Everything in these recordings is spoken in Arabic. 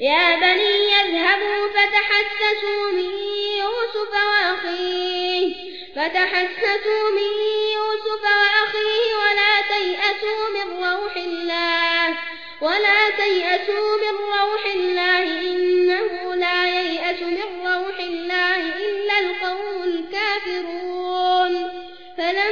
يا بني يذهبوا فتحسسوا من يوسف وأخيه. فتحسسوا من يوسف وأخيه ولا تيأسوا من روح الله. ولا تيأسوا من روح الله إنه لا ييأس من روح الله إلا القوم الكافرون. فلما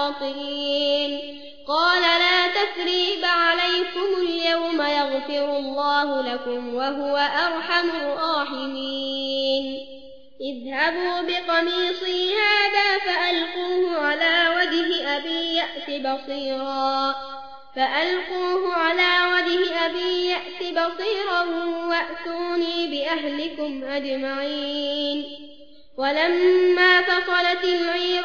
كنا لخاطئين قال لا تثريب عليكم اليوم يغفر الله لكم وهو أرحم الراحمين. اذهبوا بقميصي هذا فألقوه على وجه أبي يأت بصيرا. فألقوه على وجه أبي يأت بصيرا وأتوني بأهلكم أجمعين. ولما فصلت العير